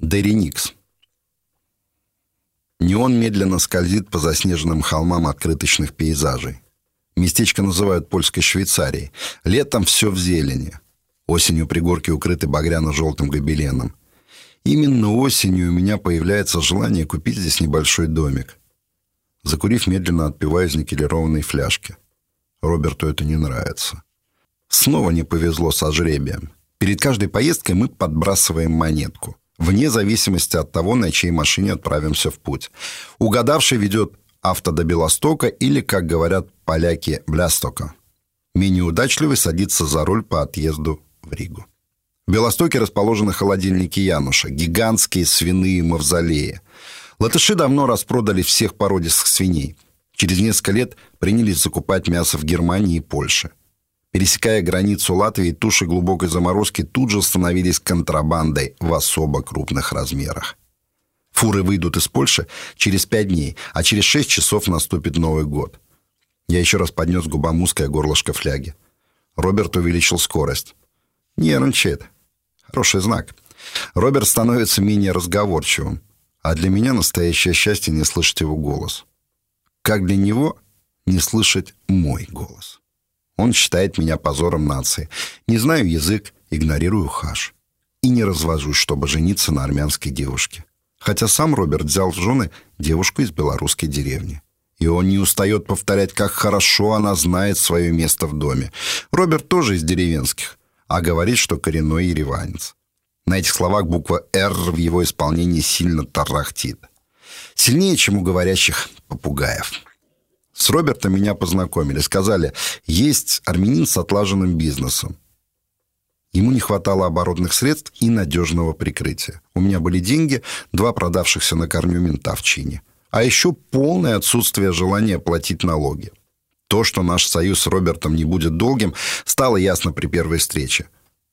Дерри Никс. Неон медленно скользит по заснеженным холмам открыточных пейзажей. Местечко называют польской Швейцарией. Летом все в зелени. Осенью пригорки укрыты багряно-желтым гобеленом. Именно осенью у меня появляется желание купить здесь небольшой домик. Закурив, медленно отпиваю из никелированной фляжки. Роберту это не нравится. Снова не повезло со жребием. Перед каждой поездкой мы подбрасываем монетку вне зависимости от того, на чьей машине отправимся в путь. Угадавший ведет авто до Белостока или, как говорят поляки, Блястока. Менее удачливый садится за руль по отъезду в Ригу. В Белостоке расположены холодильники Януша, гигантские свиные мавзолеи. Латыши давно распродали всех породистых свиней. Через несколько лет принялись закупать мясо в Германии и Польше. Пересекая границу Латвии, туши глубокой заморозки тут же становились контрабандой в особо крупных размерах. Фуры выйдут из Польши через пять дней, а через шесть часов наступит Новый год. Я еще раз поднес губам узкое горлышко фляги. Роберт увеличил скорость. Нервничает. Хороший знак. Роберт становится менее разговорчивым. А для меня настоящее счастье не слышать его голос. Как для него не слышать мой голос. Он считает меня позором нации. Не знаю язык, игнорирую хаш. И не развожусь, чтобы жениться на армянской девушке. Хотя сам Роберт взял в жены девушку из белорусской деревни. И он не устает повторять, как хорошо она знает свое место в доме. Роберт тоже из деревенских, а говорит, что коренной ереванец. На этих словах буква «Р» в его исполнении сильно тарахтит. Сильнее, чем у говорящих попугаев. С Робертом меня познакомили. Сказали, есть армянин с отлаженным бизнесом. Ему не хватало оборотных средств и надежного прикрытия. У меня были деньги, два продавшихся на корню мента в чине. А еще полное отсутствие желания платить налоги. То, что наш союз с Робертом не будет долгим, стало ясно при первой встрече.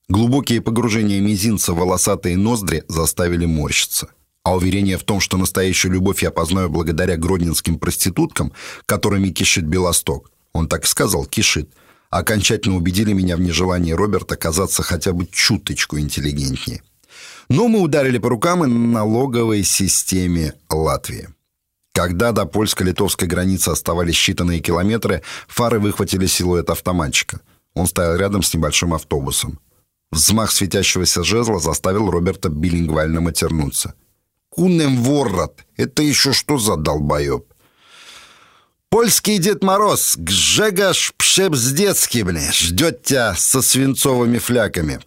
Глубокие погружения мизинца в волосатые ноздри заставили морщиться. А уверение в том, что настоящую любовь я познаю благодаря гродненским проституткам, которыми кишит Белосток, он так и сказал, кишит, окончательно убедили меня в нежелании Роберта казаться хотя бы чуточку интеллигентнее. Но мы ударили по рукам и на налоговой системе Латвии. Когда до польско-литовской границы оставались считанные километры, фары выхватили силуэт автоматчика. Он стоял рядом с небольшим автобусом. Взмах светящегося жезла заставил Роберта билингвально матернуться – Кунем ворот. Это еще что за долбоеб? Польский Дед Мороз, Гжегаш Пшепздецкий, бля, ждет тебя со свинцовыми фляками.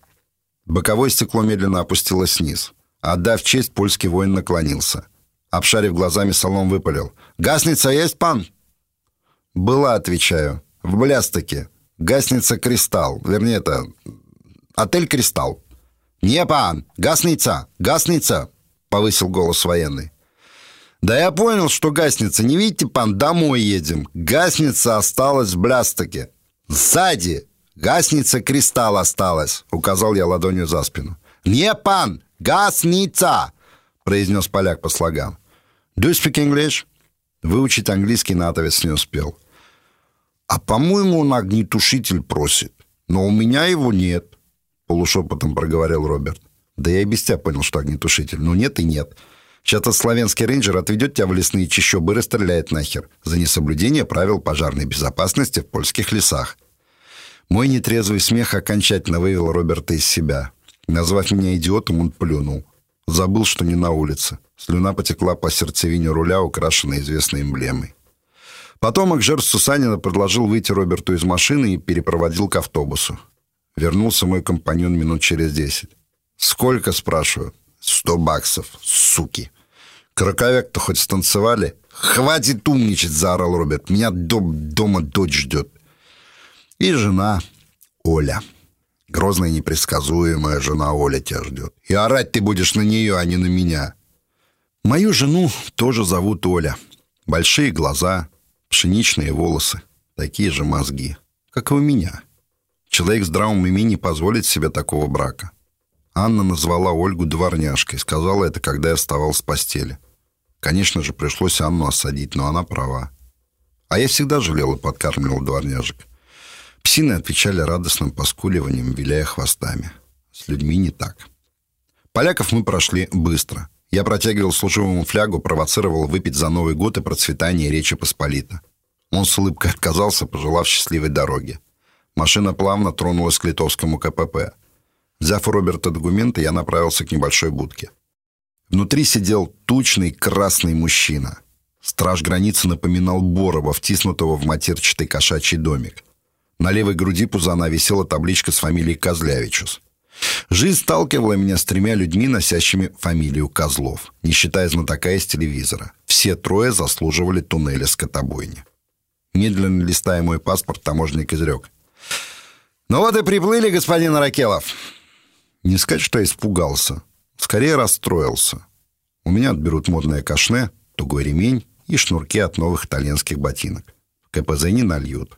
Боковое стекло медленно опустилось вниз. Отдав честь, польский воин наклонился. Обшарив глазами, салон выпалил. «Гасница есть, пан?» «Была», — отвечаю. «В Блястоке. Гасница Кристалл. Вернее, это... Отель Кристалл». «Не, пан! Гасница! Гасница!» Повысил голос военный. «Да я понял, что гасница. Не видите, пан, домой едем. Гасница осталась в Блястоке. Сзади! Гасница Кристалл осталась!» Указал я ладонью за спину. «Не, пан! Гасница!» произнес поляк по слогам. «Do you speak English?» Выучить английский натовец не успел. «А, по-моему, он огнетушитель просит. Но у меня его нет», полушепотом проговорил Роберт. Да я и без тебя понял, что огнетушитель. Ну нет и нет. Сейчас этот славянский рейнджер отведет тебя в лесные чащобы и расстреляет нахер за несоблюдение правил пожарной безопасности в польских лесах. Мой нетрезвый смех окончательно вывел Роберта из себя. Назвав меня идиотом, он плюнул. Забыл, что не на улице. Слюна потекла по сердцевине руля, украшенной известной эмблемой. Потом Акжер Сусанина предложил выйти Роберту из машины и перепроводил к автобусу. Вернулся мой компаньон минут через десять. «Сколько?» – спрашиваю. «Сто баксов, суки». «Краковяк-то хоть станцевали?» «Хватит умничать!» – заорал Роберт. «Меня дом, дома дочь ждет». И жена Оля. Грозная непредсказуемая жена Оля тебя ждет. И орать ты будешь на нее, а не на меня. Мою жену тоже зовут Оля. Большие глаза, пшеничные волосы, такие же мозги, как и у меня. Человек с здравым уме не позволит себе такого брака. Анна назвала Ольгу дворняжкой. Сказала это, когда я вставал с постели. Конечно же, пришлось Анну осадить, но она права. А я всегда жалел и подкармливал дворняжек. Псины отвечали радостным поскуливанием, виляя хвостами. С людьми не так. Поляков мы прошли быстро. Я протягивал служивому флягу, провоцировал выпить за Новый год и процветание Речи Посполита. Он с улыбкой отказался, пожелав счастливой дороги. Машина плавно тронулась к литовскому КПП. Взяв у Роберта документы, я направился к небольшой будке. Внутри сидел тучный красный мужчина. Страж границы напоминал Борова, втиснутого в матерчатый кошачий домик. На левой груди пузана висела табличка с фамилией Козлявичус. Жизнь сталкивала меня с тремя людьми, носящими фамилию Козлов, не считая знатока из телевизора. Все трое заслуживали туннеля скотобойни. Медленно листая мой паспорт, таможенник изрек. «Ну вот и приплыли, господин Ракелов!» Не сказать, что я испугался. Скорее расстроился. У меня отберут модное кашне, тугой ремень и шнурки от новых итальянских ботинок. КПЗ не нальют.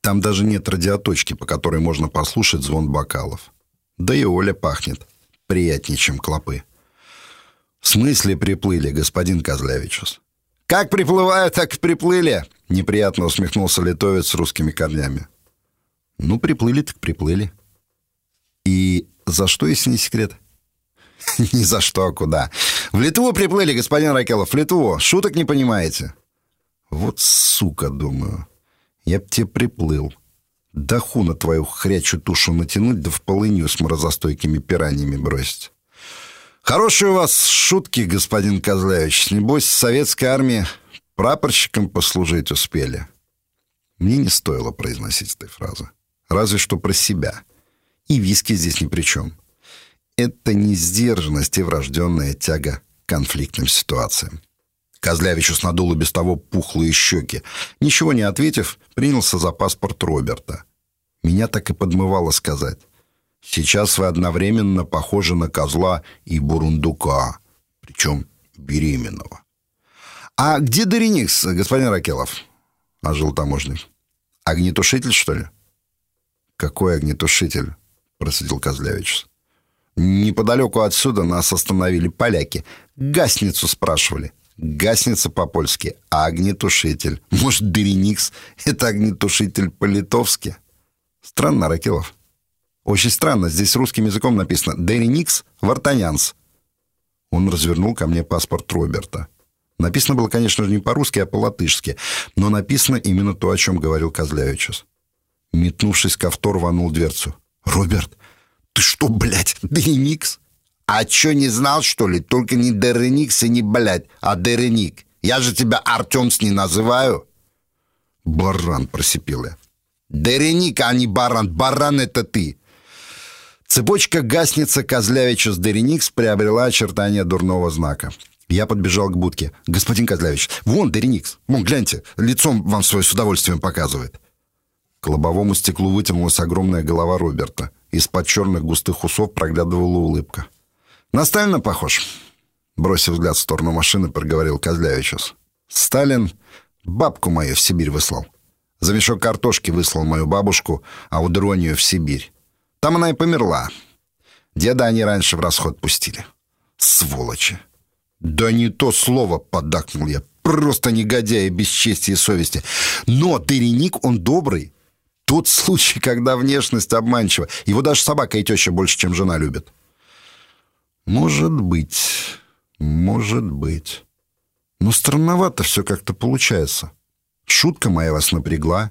Там даже нет радиоточки, по которой можно послушать звон бокалов. Да и Оля пахнет приятнее, чем клопы. В смысле приплыли, господин Козлявичус? Как приплывают, так и приплыли, неприятно усмехнулся литовец с русскими корнями. Ну, приплыли, так приплыли. И за что, если не секрет? Ни за что, а куда. В Литву приплыли, господин Ракелов, в Литву. Шуток не понимаете. Вот сука, думаю. Я б тебе приплыл. Даху на твою хрячу тушу натянуть, да в полынью с морозостойкими пираньями бросить. Хорошие у вас шутки, господин Козлевич. Небось, в советской армии прапорщиком послужить успели. Мне не стоило произносить этой фразы. Разве что про себя. И виски здесь ни при чем. Это не сдержанность и врожденная тяга к конфликтным ситуациям. Козлявичу снадуло без того пухлые щеки. Ничего не ответив, принялся за паспорт Роберта. Меня так и подмывало сказать. Сейчас вы одновременно похожи на козла и бурундука, причем беременного. «А где Дореникс, господин Ракелов?» — ожил таможник. «Огнетушитель, что ли?» «Какой огнетушитель?» — процедил Козлявич. «Неподалеку отсюда нас остановили поляки. Гасницу спрашивали. Гасница по-польски, а огнетушитель. Может, Дереникс — это огнетушитель по-литовски? Странно, Ракелов. Очень странно. Здесь русским языком написано «Дереникс Вартанянс». Он развернул ко мне паспорт Роберта. Написано было, конечно же, не по-русски, а по-латышски, но написано именно то, о чем говорил Козлявичус. Метнувшись к авто, рванул дверцу. «Роберт, ты что, блядь, Дереникс?» «А чё, не знал, что ли? Только не Дереникс и не, блядь, а Дереник. Я же тебя Артемс не называю». «Баран», — просипел я. «Дереник, а не баран. Баран — это ты». Цепочка гасница Козлявича с Дереникс приобрела очертания дурного знака. Я подбежал к будке. «Господин Козлявич, вон Дереникс. Вон, гляньте, лицом вам свое с удовольствием показывает». К лобовому стеклу вытянулась огромная голова Роберта. Из-под черных густых усов проглядывала улыбка. «На Сталина похож?» Бросив взгляд в сторону машины, проговорил Козлявичус. «Сталин бабку мою в Сибирь выслал. За мешок картошки выслал мою бабушку, а у Дронию в Сибирь. Там она и померла. Деда они раньше в расход пустили. Сволочи!» «Да не то слово!» — поддакнул я. «Просто негодяй без чести и совести. Но Дереник, он добрый. Тот случай, когда внешность обманчива. Его даже собака и теща больше, чем жена любят». Может быть, может быть. Но странновато все как-то получается. Шутка моя вас напрягла.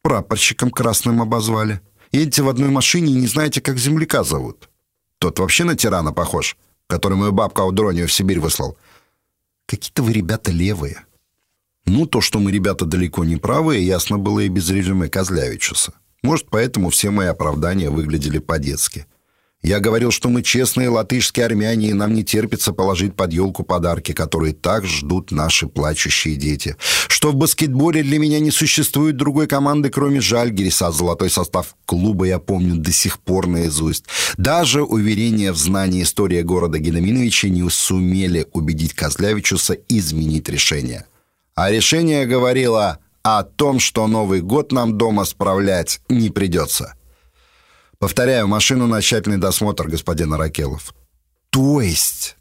Прапорщиком красным обозвали. Едете в одной машине и не знаете, как земляка зовут. Тот вообще на тирана похож, который мою бабку Аудронию в Сибирь выслал. Какие-то вы ребята левые. Ну, то, что мы ребята далеко не правые, ясно было и без резюме Козлявичуса. Может, поэтому все мои оправдания выглядели по-детски. Я говорил, что мы честные латышские армяне, и нам не терпится положить под елку подарки, которые так ждут наши плачущие дети. Что в баскетболе для меня не существует другой команды, кроме Жальгириса. Золотой состав клуба я помню до сих пор наизусть. Даже уверения в знании истории города Геноминовича не сумели убедить Козлявичуса изменить решение. А решение говорило о том, что Новый год нам дома справлять не придется. Повторяю, машину на тщательный досмотр, господин Аракелов. То есть...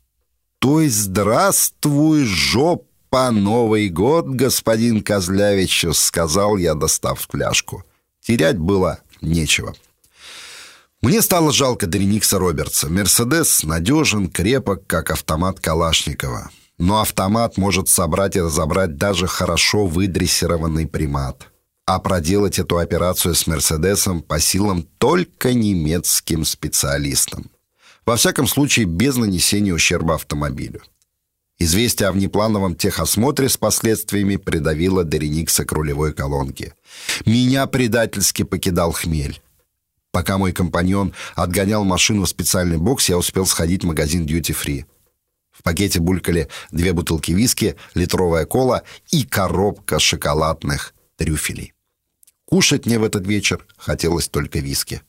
То есть здравствуй, жопа, Новый год, господин Козлявич, сказал я, достав фляжку. Терять было нечего. Мне стало жалко Дреникса Робертса. «Мерседес» надежен, крепок, как автомат Калашникова. Но автомат может собрать и разобрать даже хорошо выдрессированный примат. А проделать эту операцию с «Мерседесом» по силам только немецким специалистам. Во всяком случае, без нанесения ущерба автомобилю. Известие о внеплановом техосмотре с последствиями придавило Дереникса к рулевой колонке. Меня предательски покидал хмель. Пока мой компаньон отгонял машину в специальный бокс, я успел сходить в магазин Duty Free. В пакете булькали две бутылки виски, литровая кола и коробка шоколадных трюфелей. Кушать мне в этот вечер хотелось только виски.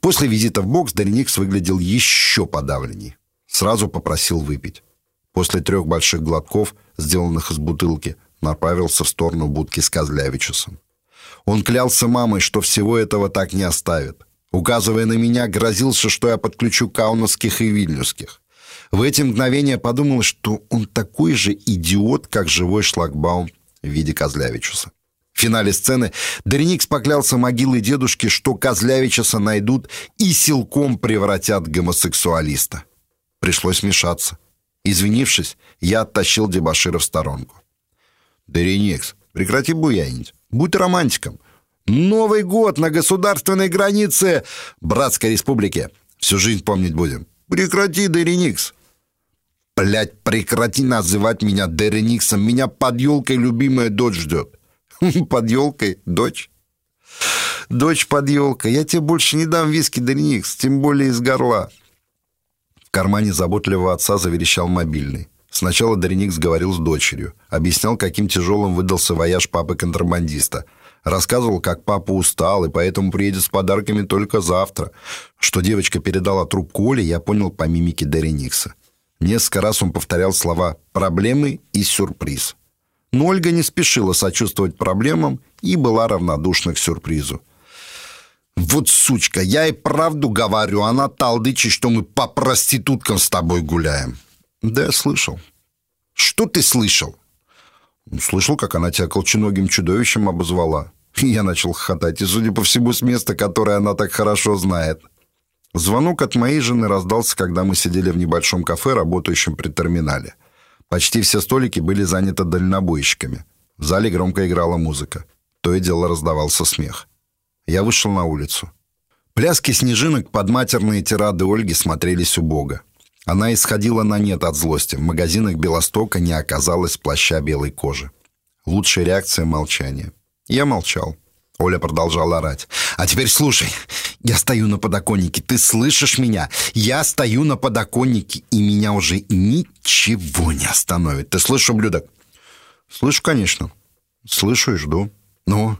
После визита в бокс Дореникс выглядел еще подавленней. Сразу попросил выпить. После трех больших глотков, сделанных из бутылки, направился в сторону будки с Козлявичусом. Он клялся мамой, что всего этого так не оставит. Указывая на меня, грозился, что я подключу каунасских и вильнюсских. В эти мгновения подумал, что он такой же идиот, как живой шлагбаум в виде Козлявичуса. В финале сцены Дреникс поклялся могилой дедушки, что Козлявичуса найдут и силком превратят гомосексуалиста. Пришлось вмешаться. Извинившись, я оттащил дебашира в сторонку. «Дреникс, прекрати буянить. Будь романтиком. Новый год на государственной границе Братской Республики. Всю жизнь помнить будем. Прекрати, Дереникс. Блять, прекрати называть меня Дерениксом. Меня под елкой любимая дочь ждет. Под елкой дочь? Дочь под елкой. Я тебе больше не дам виски, Дереникс, тем более из горла. В кармане заботливого отца заверещал мобильный. Сначала Дореникс говорил с дочерью, объяснял, каким тяжелым выдался вояж папы-контрабандиста. Рассказывал, как папа устал, и поэтому приедет с подарками только завтра. Что девочка передала трубку Оле, я понял по мимике Дореникса. Несколько раз он повторял слова «проблемы» и «сюрприз». Но Ольга не спешила сочувствовать проблемам и была равнодушна к сюрпризу. «Вот сучка, я и правду говорю, она талдычит, что мы по проституткам с тобой гуляем». Да, я слышал. Что ты слышал? Слышал, как она тебя колченогим чудовищем обозвала. Я начал хохотать, и, судя по всему, с места, которое она так хорошо знает. Звонок от моей жены раздался, когда мы сидели в небольшом кафе, работающем при терминале. Почти все столики были заняты дальнобойщиками. В зале громко играла музыка. То и дело раздавался смех. Я вышел на улицу. Пляски снежинок под матерные тирады Ольги смотрелись убого. Она исходила на нет от злости. В магазинах Белостока не оказалось плаща белой кожи. Лучшая реакция — молчание. Я молчал. Оля продолжала орать. «А теперь слушай. Я стою на подоконнике. Ты слышишь меня? Я стою на подоконнике, и меня уже ничего не остановит. Ты слышишь, ублюдок?» «Слышу, конечно. Слышу и жду. Ну,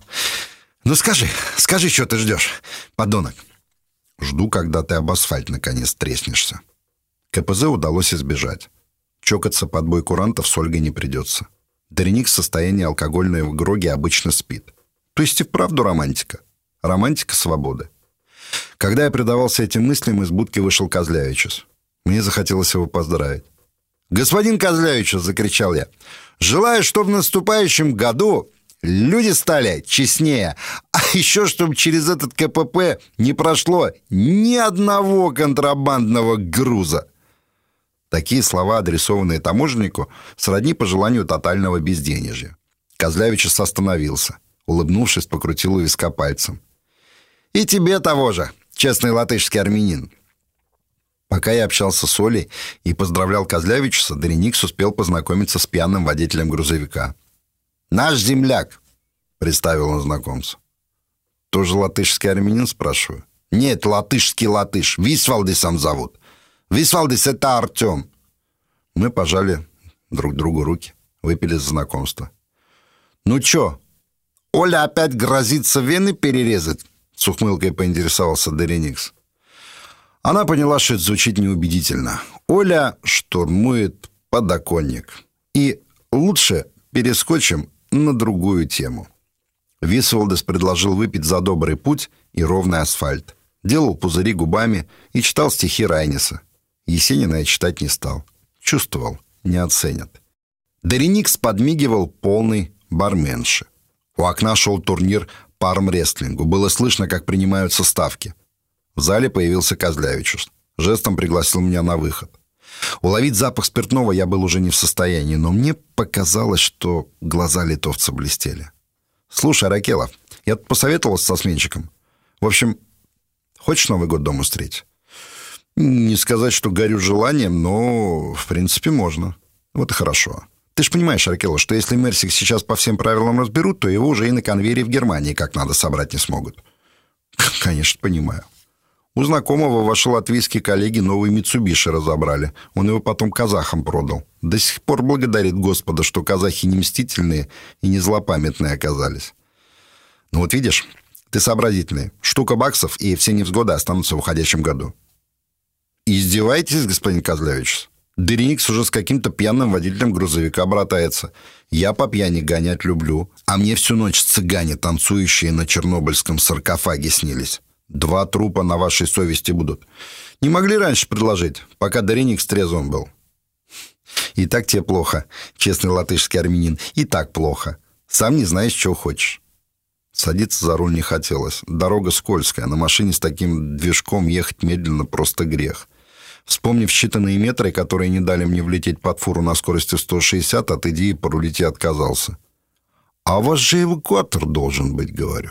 ну скажи, скажи, что ты ждешь, подонок?» «Жду, когда ты об асфальт наконец треснешься». КПЗ удалось избежать. Чокаться под бой курантов с Ольгой не придется. Дреник в состоянии алкогольной гроги обычно спит. То есть и вправду романтика. Романтика свободы. Когда я предавался этим мыслям, из будки вышел Козлявичус. Мне захотелось его поздравить. «Господин Козлявичус!» — закричал я. «Желаю, чтобы в наступающем году люди стали честнее, а еще чтобы через этот КПП не прошло ни одного контрабандного груза». Такие слова, адресованные таможеннику, сродни пожеланию тотального безденежья. Козлявич остановился. Улыбнувшись, покрутил у виска пальцем. «И тебе того же, честный латышский армянин». Пока я общался с Олей и поздравлял Козлявича, Дореникс успел познакомиться с пьяным водителем грузовика. «Наш земляк», — представил он знакомца. «Тоже латышский армянин?» — спрашиваю. «Нет, латышский латыш. Висвалдисом зовут. Висвалдис, это Артем. Мы пожали друг другу руки, выпили за знакомство. Ну чё, Оля опять грозится вены перерезать? С ухмылкой поинтересовался Дереникс. Она поняла, что это звучит неубедительно. Оля штурмует подоконник. И лучше перескочим на другую тему. Висвалдес предложил выпить за добрый путь и ровный асфальт. Делал пузыри губами и читал стихи Райниса – Есенина я читать не стал. Чувствовал, не оценят. Дореникс подмигивал полный барменши. У окна шел турнир по армрестлингу. Было слышно, как принимаются ставки. В зале появился Козлявичус. Жестом пригласил меня на выход. Уловить запах спиртного я был уже не в состоянии, но мне показалось, что глаза литовца блестели. «Слушай, Ракела, я тут посоветовался со сменщиком. В общем, хочешь Новый год дома встретить?» «Не сказать, что горю желанием, но, в принципе, можно. Вот и хорошо. Ты же понимаешь, Аркела, что если Мерсик сейчас по всем правилам разберут, то его уже и на конвейере в Германии как надо собрать не смогут». «Конечно, понимаю. У знакомого ваши латвийские коллеги новый Митсубиши разобрали. Он его потом казахам продал. До сих пор благодарит Господа, что казахи не мстительные и не злопамятные оказались. Ну вот видишь, ты сообразительный. Штука баксов, и все невзгоды останутся в уходящем году. Издеваетесь, господин Козлевич? Дырникс уже с каким-то пьяным водителем грузовика братается. Я по пьяни гонять люблю. А мне всю ночь цыгане, танцующие на чернобыльском саркофаге, снились. Два трупа на вашей совести будут. Не могли раньше предложить, пока Дареник трезвым был. И так тебе плохо, честный латышский армянин. И так плохо. Сам не знаешь, чего хочешь. Садиться за руль не хотелось. Дорога скользкая. На машине с таким движком ехать медленно просто грех. Вспомнив считанные метры, которые не дали мне влететь под фуру на скорости 160, от идеи порулить я отказался. «А у вас же эвакуатор должен быть», — говорю.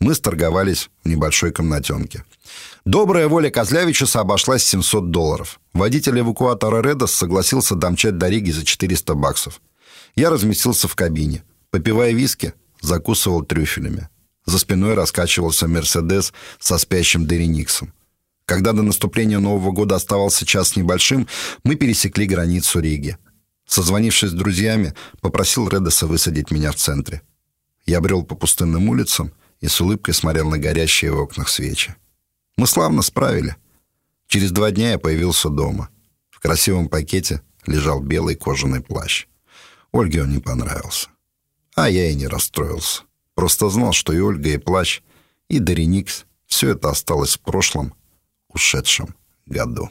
Мы сторговались в небольшой комнатенке. Добрая воля Козлявичуса обошлась 700 долларов. Водитель эвакуатора «Редос» согласился домчать до Риги за 400 баксов. Я разместился в кабине. Попивая виски, закусывал трюфелями. За спиной раскачивался «Мерседес» со спящим Дерениксом. Когда до наступления Нового года оставался час небольшим, мы пересекли границу Риги. Созвонившись с друзьями, попросил Редоса высадить меня в центре. Я брел по пустынным улицам, и с улыбкой смотрел на горящие в окнах свечи. Мы славно справили. Через два дня я появился дома. В красивом пакете лежал белый кожаный плащ. Ольге он не понравился. А я и не расстроился. Просто знал, что и Ольга, и плащ, и Дореникс — все это осталось в прошлом, ушедшем году.